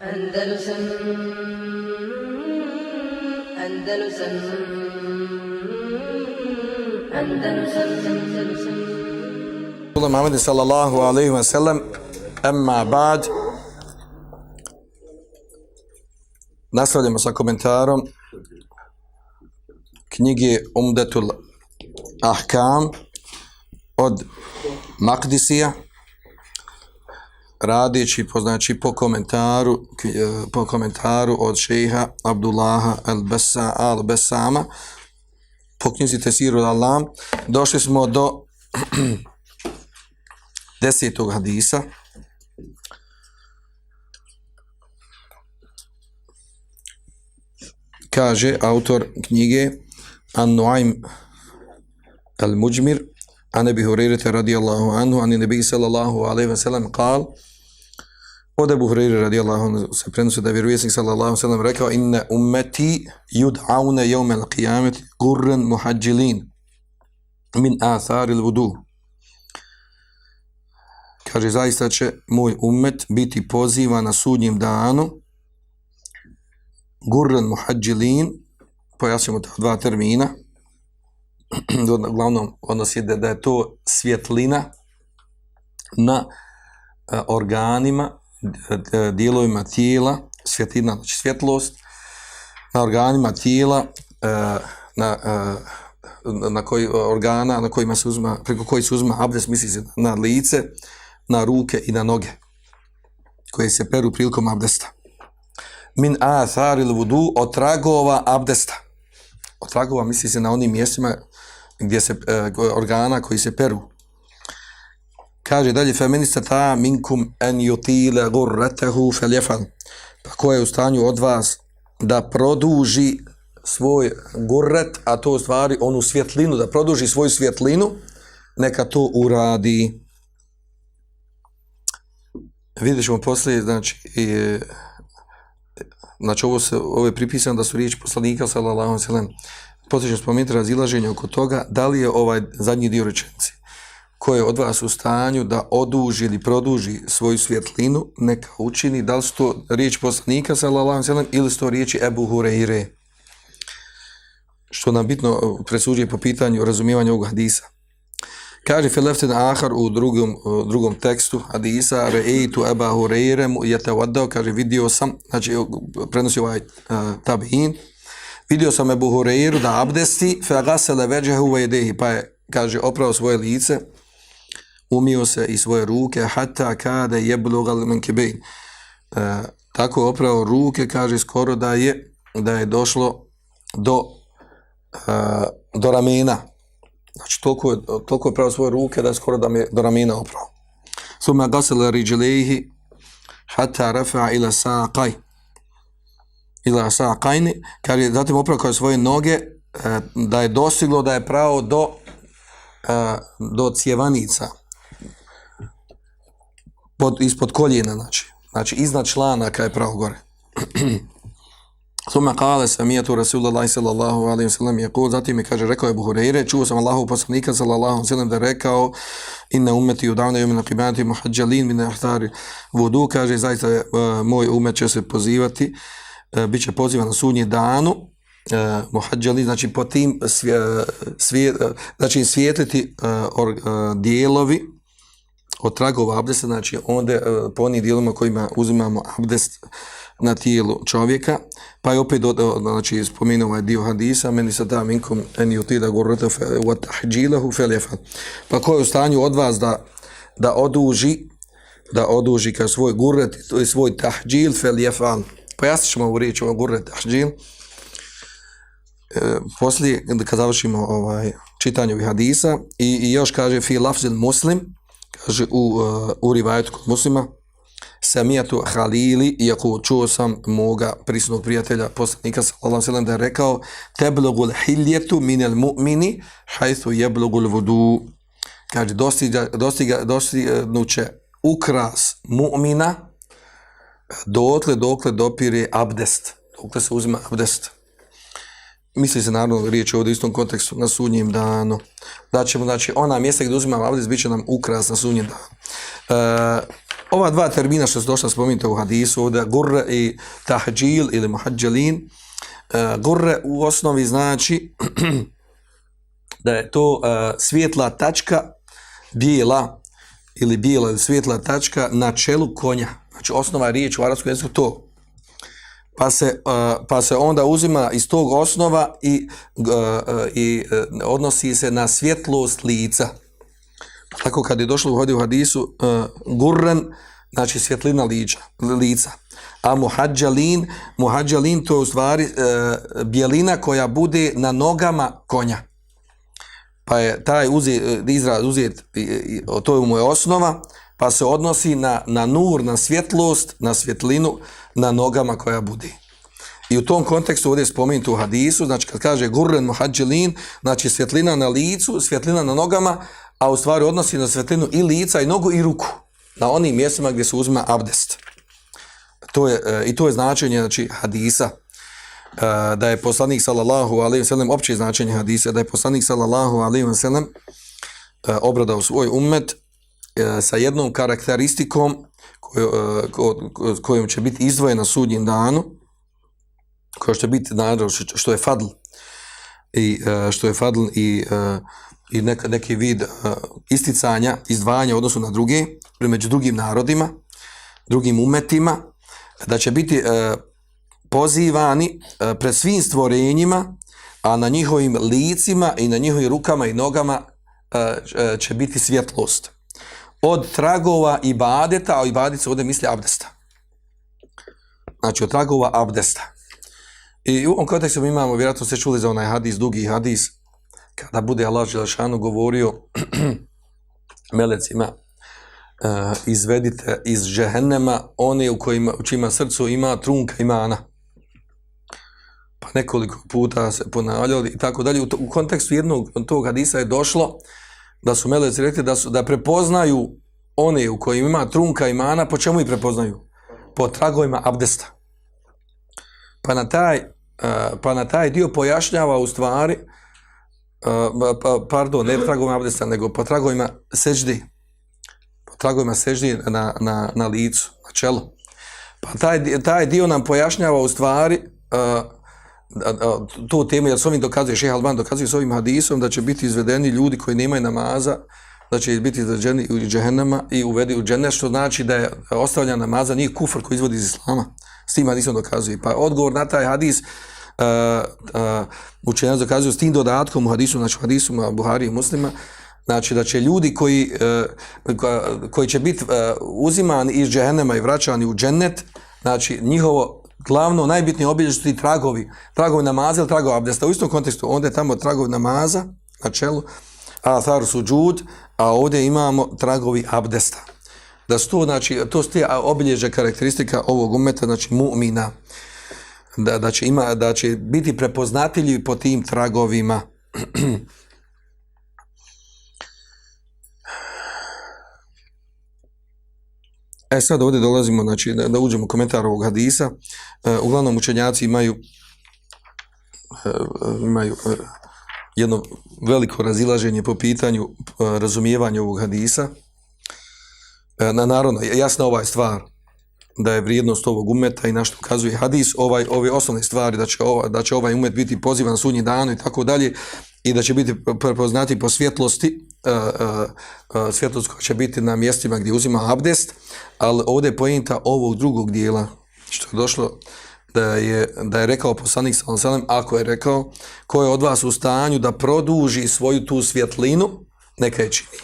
Andalusam Andalusam Andalusam Andalusam Rasulullah Muhammed sallallahu alaihi wa sallam Amma ba'd Nastavljamo sa komentarom knjige Umdetul Ahkam od Makdisija radići po, znači, po komentaru po komentaru od šeha Abdullaha al-Bessa al-Bessama po knjizi Tesiru al-Alam došli smo do desetog hadisa kaže autor knjige An-Nuaym al-Mujmir an Abi Hurajra radijallahu anhu an Nabi sallallahu alejhi ve sellem قال Od Abu Hurajra radijallahu anhu se prenosi da je vjerovjesnik sallallahu sallam rekao inna ummati yud'auna yawm al-qiyamati qurran muhajjilin min athari al-wudu kaže zaista će moj ummet biti pozivan na sudnjem danu gurran muhajjilin. Pojasnimo ta dva termina. Uglavnom odnos je da, da je to svjetlina na a, organima dijelovima tijela svjetlina, znači svjetlost na organima tijela e, e, na na koji e, organa na kojima se uzma preko koji se uzma abdest misli se na lice na ruke i na noge koje se peru prilikom abdesta. Min atharil vudu od tragova abdesta. Od tragova misli se na onim mjestima gdje se organa koji se peru kaže dalje feminista ta minkum en yutila gurratahu falyafal pa ko je u stanju od vas da produži svoj gurret a to stvari onu svjetlinu da produži svoju svjetlinu neka to uradi. Vidjet ćemo poslije, znači, e, znači ovo, se, ovo je pripisano da su riječi poslanika, sallallahu alaihi sallam, poslije ćemo spomenuti razilaženje oko toga, da li je ovaj zadnji dio rečenci, ko je od vas u stanju da oduži ili produži svoju svjetlinu, neka učini, da li su to riječi poslanika, sallallahu sallam, ili su to riječi Ebu Hureyre, što nam bitno eh, presuđuje po pitanju razumijevanja ovog hadisa. Kaže Feleften Ahar u drugom, u drugom tekstu Hadisa, Re'eitu Eba Hureyre jete vadao, kaže vidio sam, znači prenosi ovaj eh, uh, tabin, vidio sam Ebu Hureyru da abdesti, fe gasele veđehu vedehi, pa je, kaže, oprao svoje lice, umio se i svoje ruke, hatta kade jeblogal menkibein. Uh, e, tako oprao ruke, kaže, skoro da je, da je došlo do, e, do ramena, Znači, toliko je, toliko je pravo svoje ruke da je skoro da mi je do ramena oprao. Suma gasila riđelehi hatta rafa ila saqaj. Ila saqajni. Kad je zatim oprao kao svoje noge e, da je dosiglo da je pravo do e, do cjevanica. Pod, ispod koljena, znači. Znači, iznad člana kad je pravo gore. Suma kale samijetu Rasulullah sallallahu alaihi wa sallam je kul, zatim mi kaže, rekao je Buhureire, čuo sam Allahu poslanika sallallahu alaihi wa sallam da rekao inna umeti u davne jomina qimati muhađalin min ahtari vodu, kaže, zaista uh, moj umet će se pozivati, uh, bit će pozivan na sudnji danu, uh, e, muhađalin, znači po tim svje, svje, znači svijetliti uh, or, uh, dijelovi od tragova abdesta, znači onda e, po onim dijelima kojima uzimamo abdest, na tijelu čovjeka, pa je opet dodao, znači spomenuo ovaj dio hadisa, meni sa tam inkom en yutida gurrata wa tahjilahu falyafal. Pa ko je u stanju od vas da da oduži da oduži ka svoj gurret, to je svoj tahjil falyafal. Pa ja ćemo u riječ o gurret tahjil. E, poslije, kad završimo ovaj, čitanje ovih hadisa, i, i još kaže fi lafzil muslim, kaže u, uh, u rivajetu kod muslima, Samijatu Halili, iako čuo sam moga prisnog prijatelja, poslanika sallallahu sallam, da je rekao teblogul hiljetu minel mu'mini hajthu jeblogul vodu. Kaže, dostiga, dostiga, dostignuće ukras mu'mina dotle, dokle dopire abdest. Dokle se uzima abdest. Misli se naravno riječ ovdje u istom kontekstu na sudnjem danu. Da ćemo, znači, ona mjesta gdje uzimamo abdest, bit će nam ukras na sudnjem danu. E, ova dva termina što su došla spomenuti u hadisu, ovdje gurre i tahđil ili muhađelin, uh, e, gurre u osnovi znači da je to e, svjetla tačka bijela ili bijela ili svjetla tačka na čelu konja. Znači osnova riječ u arabskom jeziku to. Pa se, e, pa se onda uzima iz tog osnova i, e, i e, odnosi se na svjetlost lica. Tako kad je došlo u hodi u hadisu gurran, gurren, znači svjetlina liča, lica. A muhađalin, muhađalin to je u stvari bijelina koja bude na nogama konja pa je taj uzi, izraz uzet, to je mu je osnova, pa se odnosi na, na nur, na svjetlost, na svjetlinu, na nogama koja bude. I u tom kontekstu ovdje je spomenuti u hadisu, znači kad kaže gurren muhađelin, znači svjetlina na licu, svjetlina na nogama, a u stvari odnosi na svjetlinu i lica, i nogu, i ruku, na onim mjestima gdje se uzima abdest. To je, e, I to je značenje znači, hadisa e, da je poslanik sallallahu alejhi ve sellem opće značenje hadisa da je poslanik sallallahu alejhi ve sellem obradao svoj ummet E, sa jednom karakteristikom koju, e, kojom će biti izdvojena sudnjem danu koja će biti naravno što je fadl i što je fadl i e, i neka, neki vid isticanja, izdvajanja odnosu na druge, među drugim narodima, drugim umetima, da će biti pozivani pred svim stvorenjima, a na njihovim licima i na njihovim rukama i nogama će biti svjetlost. Od tragova ibadeta, a i ovdje misli abdesta. Znači, od tragova abdesta. I u ovom kontekstu imamo, vjerojatno ste čuli za onaj hadis, dugi hadis, kada bude Allah Želešanu govorio melecima, uh, izvedite iz džehennema one u, kojima, u čima srcu ima trunka imana pa nekoliko puta se ponavljali i tako dalje. U, to, u kontekstu jednog tog hadisa je došlo da su meleci rekli da, su, da prepoznaju one u kojima ima trunka imana, po čemu ih prepoznaju? Po tragovima abdesta. Pa na taj, eh, pa na taj dio pojašnjava u stvari, eh, pa, pa, pardon, ne tragovima abdesta, nego po tragovima seđdi. Po tragovima seđdi na, na, na licu, na čelu. Pa taj, taj dio nam pojašnjava u stvari uh, to temu, jer s ovim dokazuje, šeha Alban dokazuje s ovim hadisom da će biti izvedeni ljudi koji nemaju namaza, da će biti izvedeni u džehennama i uvedi u džene, što znači da je ostavljanje namaza, nije kufr koji izvodi iz islama. S tim hadisom dokazuje. Pa odgovor na taj hadis, e, e, uh, uh, učenjac dokazuju s tim dodatkom u hadisu, znači u hadisu Buhari i muslima, znači da će ljudi koji, uh, koji će biti uh, uzimani iz džehennema i vraćani u džennet, znači njihovo glavno, najbitnije obiljež su ti tragovi, tragovi namaza ili tragovi abdesta. U istom kontekstu, onda je tamo tragovi namaza na čelu, a thar su džud, a ovdje imamo tragovi abdesta. Da su to, znači, to su te obilježe karakteristika ovog umeta, znači mu'mina, da, da, će ima, da će biti prepoznatljivi po tim tragovima. E sad ovdje dolazimo, znači, da, da uđemo u komentar ovog hadisa. E, uglavnom učenjaci imaju e, e imaju e, jedno veliko razilaženje po pitanju e, razumijevanja ovog hadisa. E, na naravno, jasna ovaj stvar da je vrijednost ovog umeta i na što ukazuje hadis, ovaj, ove osnovne stvari, da će, ova, da će ovaj umet biti pozivan sudnji danu i tako dalje, i da će biti prepoznati po svjetlosti, E, e, e, svjetlost koja će biti na mjestima gdje uzima abdest, ali ovdje je pojenta ovog drugog dijela, što je došlo da je, da je rekao poslanik sallam, ako je rekao, ko je od vas u stanju da produži svoju tu svjetlinu, neka je čini.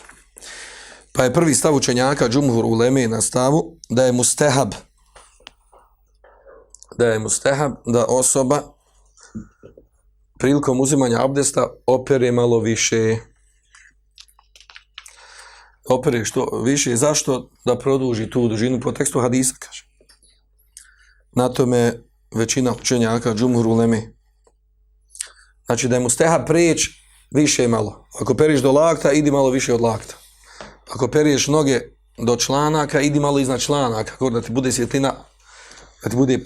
Pa je prvi stav učenjaka, Džumhur Uleme na stavu, da je mustehab, da je mustehab da osoba prilikom uzimanja abdesta opere malo više opere što više zašto da produži tu dužinu po tekstu hadisa kaže. Na tome većina učenjaka džumhur uleme. Znači da je mu steha preć više malo. Ako periš do lakta idi malo više od lakta. Ako periješ noge do članaka idi malo iznad članaka kako da ti bude svjetlina da ti bude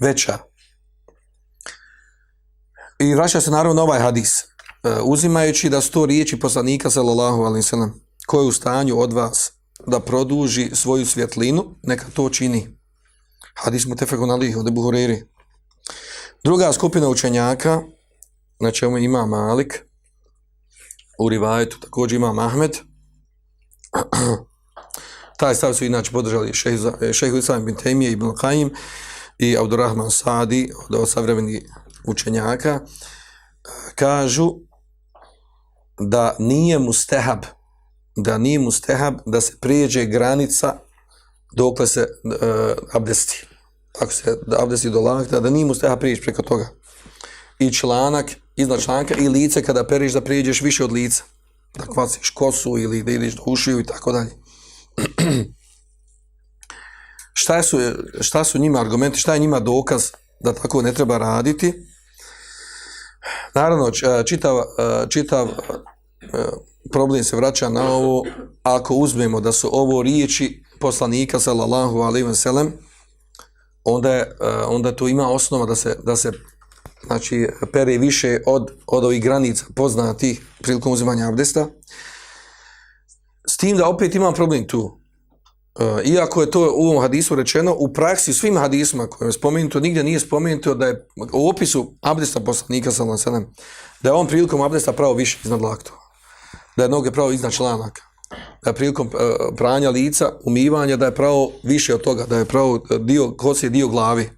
veća. I vraća se naravno ovaj hadis, e, uzimajući da sto riječi poslanika sallallahu alaihi sallam, ko je u stanju od vas da produži svoju svjetlinu, neka to čini. Hadis mu tefekun alih od Ebu Huriri. Druga skupina učenjaka, na čemu ima Malik, u Rivajetu također ima Mahmed, taj stav su inače podržali eh, šehu Islam bin Temije i Ibn Qaim i Abdurrahman Sadi od, od savremenih učenjaka kažu da nije mustehab da nije mustehab da se prijeđe granica dokle se uh, abdesti. Ako se abdesti do lakta da nije mustehab prijeći preko toga. I članak iznad članka i lice kada periš da prijeđeš više od lica. Da kvaciš kosu ili da ideš do ušiju i tako dalje. Šta su, šta su njima argumenti, šta je njima dokaz da tako ne treba raditi. Naravno, e, čitav, čitav problem se vraća na ovo, ako uzmemo da su ovo riječi poslanika, sallallahu alaihi ve sellem, onda, je, e, onda to ima osnova da se, da se znači, pere više od, od ovih granica poznatih prilikom uzimanja abdesta. S tim da opet imam problem tu. E, iako je to u ovom hadisu rečeno, u praksi svim hadisma koje je spomenuto, nigdje nije spomenuto da je u opisu abdesta poslanika sallallahu alaihi ve sellem, da je on prilikom abdesta pravo više iznad laktova. Da je noge pravo iznad članaka. Da je prilikom e, pranja lica, umivanja, da je pravo više od toga, da je pravo e, dio kose, dio glavi.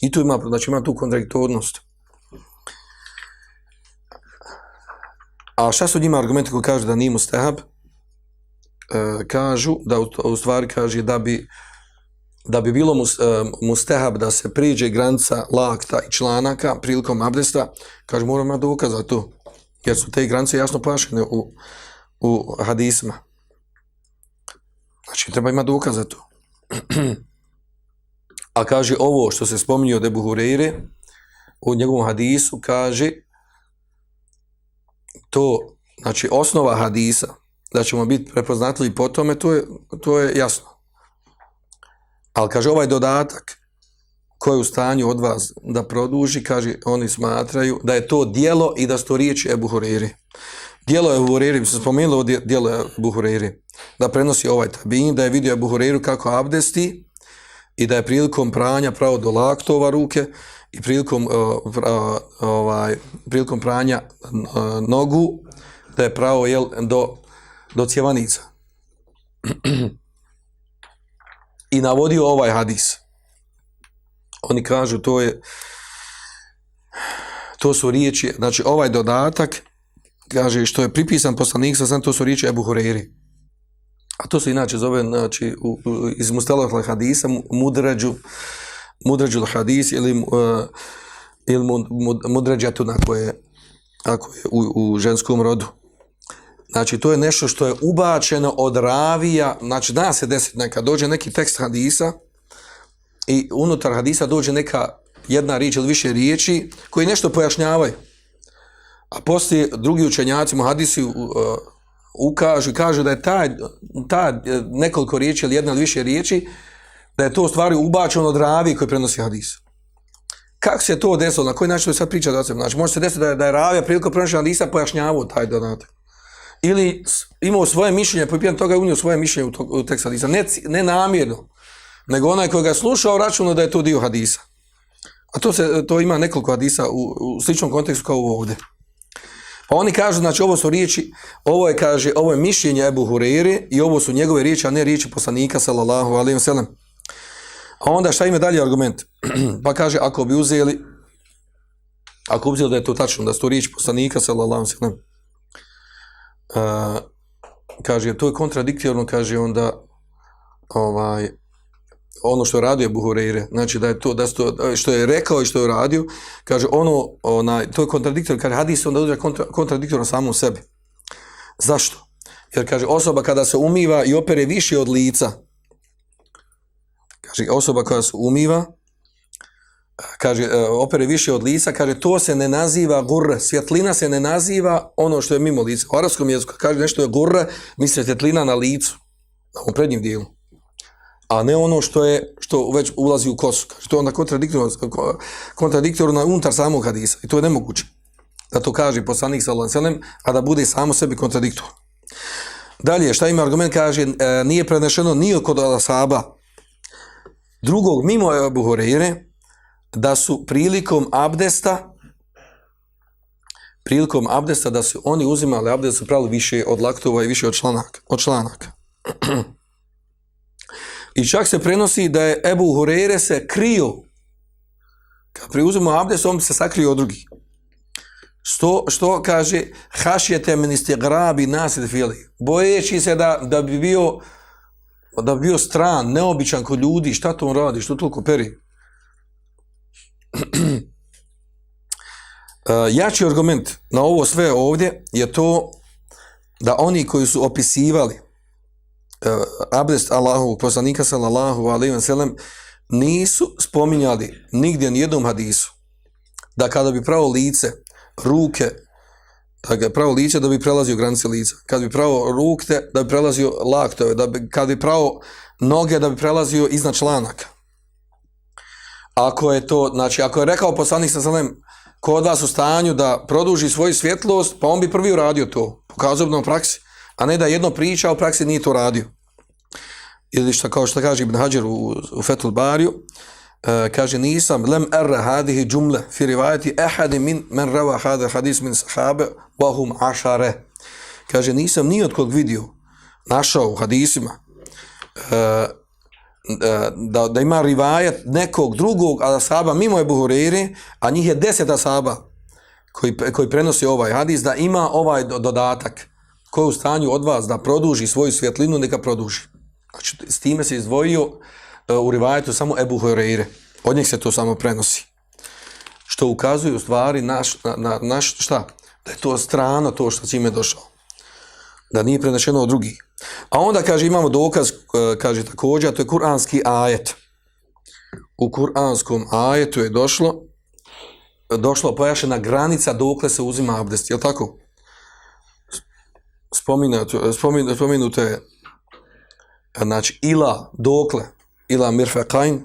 I tu ima, znači ima tu kontradiktornost. A šta su njima argumenti koji kažu da nije mustahab? e, kažu da u, u stvari kaže da bi da bi bilo mus, e, mustehab da se priđe granca lakta i članaka prilikom abdesta, kaže moramo imati dokaz za to, jer su te granice jasno pašene u, u hadisma. Znači, treba imati dokaz za to. A kaže ovo što se spominje od Ebu Hureyre, u njegovom hadisu kaže to, znači osnova hadisa, da ćemo biti prepoznatljivi po tome, to je, to je jasno. Ali kaže ovaj dodatak ko je u stanju od vas da produži, kaže, oni smatraju da je to dijelo i da su to riječi Ebu Hureyri. Dijelo Ebu Hureyri, mi se spomenuli ovo dijelo Ebu Hureyri, da prenosi ovaj tabin, da je vidio Ebu Hureyru kako abdesti i da je prilikom pranja pravo do laktova ruke i prilikom, uh, uh, ovaj, prilikom pranja uh, nogu, da je pravo jel, do do cjevanica. I navodio ovaj hadis. Oni kažu to je to su riječi, znači ovaj dodatak kaže što je pripisan poslanik sa sam to su riječi Ebu Hureyri. A to se inače zove znači, u, u, iz Mustelah hadisa mudređu mudređu hadis ili uh, ili mudređatu na koje ako je u, u ženskom rodu. Znači, to je nešto što je ubačeno od ravija, znači, da se desiti neka, dođe neki tekst hadisa i unutar hadisa dođe neka jedna riječ ili više riječi koji nešto pojašnjavaju. A poslije drugi učenjaci mu hadisi uh, e, ukažu i kažu da je ta, ta e, nekoliko riječi ili jedna ili više riječi, da je to stvari ubačeno od ravi koji prenosi hadis. Kako se to desilo? Na koji način sad priča da se? Znači, može se desiti da je, da je ravija prilikom prenošenja hadisa pojašnjavao taj dodatak ili imao svoje mišljenje, po toga je unio svoje mišljenje u, to, u tekst hadisa. Ne, ne namjerno, nego onaj koji ga slušao računa da je to dio hadisa. A to se to ima nekoliko hadisa u, u sličnom kontekstu kao ovdje. Pa oni kažu, znači ovo su riječi, ovo je, kaže, ovo je mišljenje Ebu Hureyre i ovo su njegove riječi, a ne riječi poslanika, sallallahu alaihi wa sallam. A onda šta ime dalje argument? pa kaže, ako bi uzeli, ako bi uzeli da je to tačno, da su to riječi poslanika, sallallahu alaihi wa sallam, uh, kaže, to je kontradiktorno, kaže onda, ovaj, ono što je radio Buhureire, znači da je to, da to, što je rekao i što je radio, kaže, ono, onaj, to je kontradiktor, kaže, hadis onda uđe kontra, kontradiktorno samom sebi. Zašto? Jer, kaže, osoba kada se umiva i opere više od lica, kaže, osoba koja se umiva, kaže, e, opere više od lica, kaže, to se ne naziva gur, svjetlina se ne naziva ono što je mimo lica. U arabskom jeziku kaže nešto je gur, misli svjetlina na licu, na prednjem dijelu. A ne ono što je, što već ulazi u kosu. Što je onda kontradiktorno, kontradiktorno unutar samog hadisa. I to je nemoguće. Da to kaže poslanik sallallahu alejhi ve sellem, a da bude samo sebi kontradiktor. Dalje, šta ima argument, kaže, e, nije prenešeno ni kod Asaba drugog mimo Ebu Horeire, da su prilikom abdesta, prilikom abdesta, da su oni uzimali abdest, su pravili više od laktova i više od članaka. Od članaka. I čak se prenosi da je Ebu Hurere se krio, kad preuzimo abdest, on se sakrio od drugih. Što, što kaže, hašjete ministri grabi nasid fili. Bojeći se da, da bi bio da bi bio stran, neobičan kod ljudi, šta to on radi, što toliko peri? E, jači argument na ovo sve ovdje je to da oni koji su opisivali E, abdest Allahu, poslanika sallallahu alaihi wa sallam, nisu spominjali nigdje nijednom hadisu. Da kada bi pravo lice, ruke, da ga pravo lice da bi prelazio granice lica, kad bi pravo ruke da bi prelazio laktove, da bi, kad bi pravo noge da bi prelazio iznad članaka. Ako je to, znači, ako je rekao poslanik sa sallam, ko od vas u stanju da produži svoju svjetlost, pa on bi prvi uradio to, pokazao bi praksi, a ne da jedno priča, a u praksi nije to radio. Ili što, kao što kaže Ibn Hajar u, u Fethul Bariju, uh, kaže nisam lem erra hadihi džumle fi rivajati ehadi min men rava hada hadis min sahabe bahum ašare. Kaže nisam ni od kog vidio našao u hadisima uh, da, da ima rivajet nekog drugog asaba mimo Ebu Hureyri, a njih je deset asaba koji, koji prenosi ovaj hadis, da ima ovaj dodatak ko je u stanju od vas da produži svoju svjetlinu, neka produži. Znači, s time se izdvojio uh, u rivajetu samo Ebu Horeire. Od njih se to samo prenosi. Što ukazuje u stvari naš, na, na, naš šta? Da je to strano to što čime je došao. Da nije prenešeno od drugih. A onda kaže imamo dokaz, e, kaže također, to je kuranski ajet. U kuranskom ajetu je došlo došlo pojašena granica dokle se uzima abdest, je tako? Spominuto, spominuto, je znači ila dokle, ila mirfaqain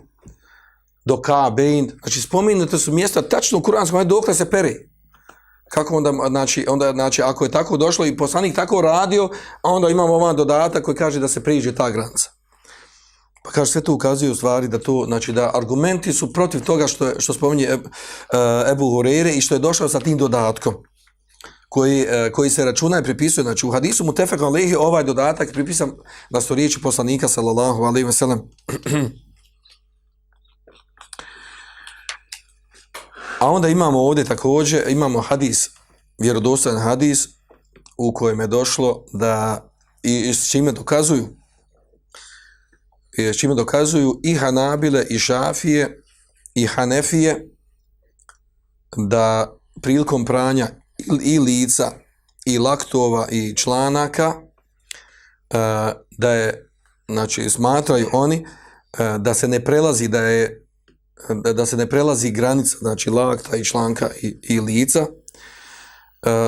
do kabein, znači spominuto su mjesta tačno u kuranskom ajetu dokle se peri. Kako onda, znači, onda, znači, ako je tako došlo i poslanik tako radio, a onda imamo ovaj dodatak koji kaže da se priđe ta granica. Pa kaže, sve to ukazuje u stvari da to, znači, da argumenti su protiv toga što, je, što spominje Eb, Ebu e, Horeire i što je došao sa tim dodatkom koji, e, koji se računa i pripisuje, znači, u hadisu mu tefek alehi ovaj dodatak pripisan na su riječi poslanika, sallallahu alaihi ve sellem. A onda imamo ovdje također, imamo hadis, vjerodostojan hadis, u kojem je došlo da, i, i s čime dokazuju, i s čime dokazuju i Hanabile, i Šafije, i Hanefije, da prilikom pranja i, i lica, i laktova, i članaka, e, da je, znači, smatraju oni, e, da se ne prelazi, da je da, da se ne prelazi granica, znači lakta i članka i, i lica,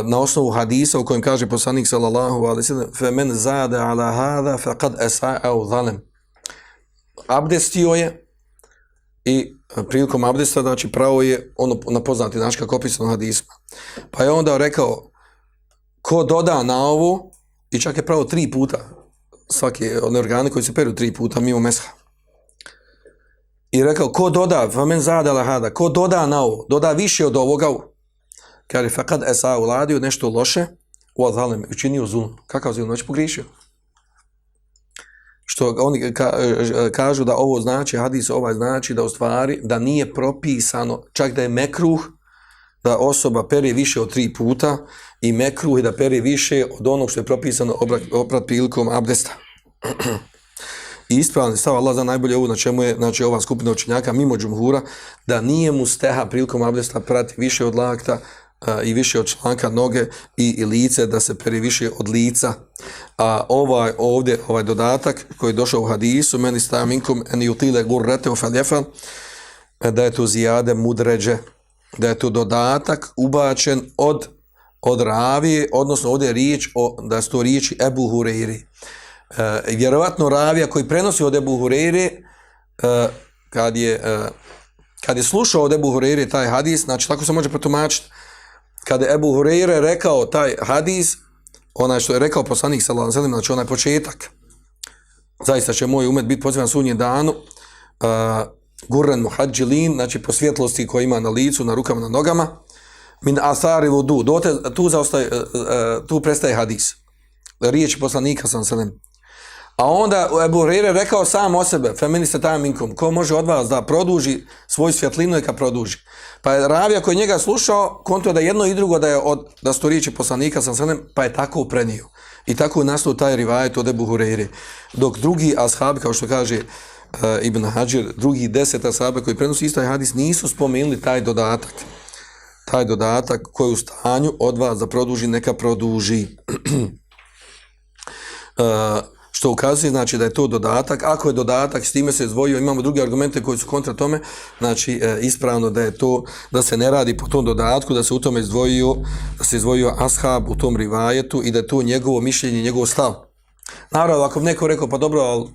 na osnovu hadisa u kojem kaže poslanik sallallahu alaihi ve fe men zada ala hada faqad asaa au zalem. Abdestio je i prilikom abdesta, znači pravo je ono na poznati način kako opisano hadisma. Pa je onda rekao ko doda na ovo i čak je pravo tri puta svake one organe koji se peru tri puta mimo mesha. I rekao, ko doda, famen zadala hada, ko doda na ovo, doda više od ovoga, kaže, fakad esa uladio nešto loše, u azalem, učinio zulm. Kakav zulm, znači pogriješio. Što oni ka, e, kažu da ovo znači, hadis ovaj znači da u stvari, da nije propisano, čak da je mekruh, da osoba pere više od tri puta i mekruh je da pere više od onog što je propisano obrat, oprat prilikom abdesta. I ispravni stav Allah za najbolje ovo na čemu je znači, ova skupina učenjaka mimo džumhura, da nije mu steha prilikom abdesta prati više od lakta a, i više od članka noge i, i lice, da se peri više od lica. A ovaj ovdje, ovaj dodatak koji je došao u hadisu, meni stavim inkum en jutile gurrete u faljefa, da je tu zijade mudređe, da je tu dodatak ubačen od od ravije, odnosno ovdje je riječ o, da su to riječi Ebu Hureyri E, vjerovatno ravija koji prenosi od Ebu Hureyri, e, kad, je, e, kad je slušao od Ebu Hureyri taj hadis, znači tako se može protumačiti, kada je Ebu Hureyre rekao taj hadis, onaj što je rekao poslanik sallallahu alejhi ve sellem, znači onaj početak. Zaista će moj umet biti pozivan sunje danu. Uh, gurran muhađilin, znači po svjetlosti koja ima na licu, na rukama, na nogama. Min asari vudu. Dote, tu, zaostaje, uh, uh, tu prestaje hadis. Riječ poslanika sallallahu alejhi ve sellem. A onda Ebu Rere rekao sam o sebe, feminista taj ko može od vas da produži svoju svjetlinu i ka produži. Pa je Ravija koji njega slušao, konto da jedno i drugo da je od, da su to riječi poslanika sam sredem, pa je tako prenio. I tako je nastao taj rivajet od Ebu Hureyre. Dok drugi ashab, kao što kaže uh, Ibn Hajar, drugi deset ashabi koji prenosi istaj hadis, nisu spomenuli taj dodatak. Taj dodatak koji je u stanju od vas da produži, neka produži. uh, što ukazuje znači da je to dodatak. Ako je dodatak, s time se izdvojio, imamo druge argumente koji su kontra tome, znači e, ispravno da je to, da se ne radi po tom dodatku, da se u tome izdvojio, da se izdvojio ashab u tom rivajetu i da je to njegovo mišljenje, njegov stav. Naravno, ako neko rekao, pa dobro, ali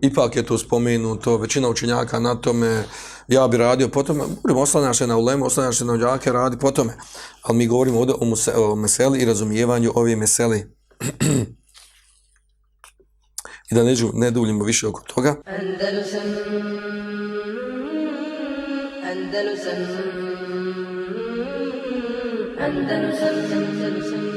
ipak je to spomenuto, većina učenjaka na tome, ja bi radio po tome, govorimo, oslanjaš se na ulemu, oslanjaš se na uđake, radi po tome. Ali mi govorimo ovdje o, muse, o meseli i razumijevanju ove meseli. i da neđu, ne duljimo više oko toga. Andalusam, Andalusam Andalusam Andalusam Andalusam